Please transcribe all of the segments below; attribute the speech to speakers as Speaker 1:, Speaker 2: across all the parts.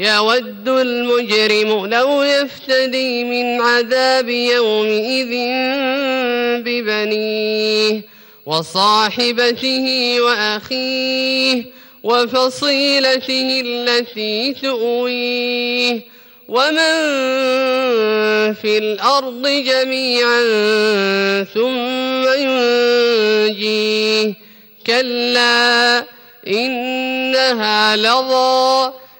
Speaker 1: يود المجرم لو يفتدي من عذاب يومئذ ببنيه وصاحبته وأخيه وفصيلته التي تؤويه ومن في الأرض جميعا ثم ينجيه كلا إنها لظى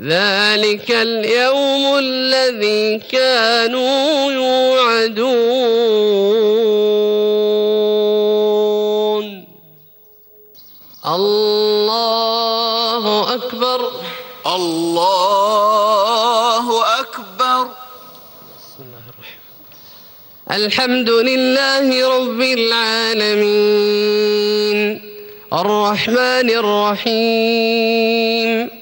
Speaker 1: ذلك اليوم الذي كانوا يوعدون. الله أكبر.
Speaker 2: الله أكبر.
Speaker 1: بسم الله الرحمن الحمد لله رب العالمين. الرحمن الرحيم.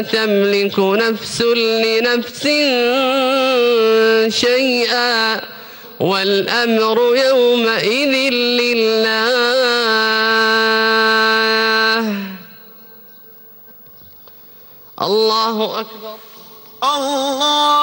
Speaker 1: تملك نفس لنفس شيئا والأمر يومئذ لله. الله أكبر.
Speaker 2: الله